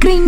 Crin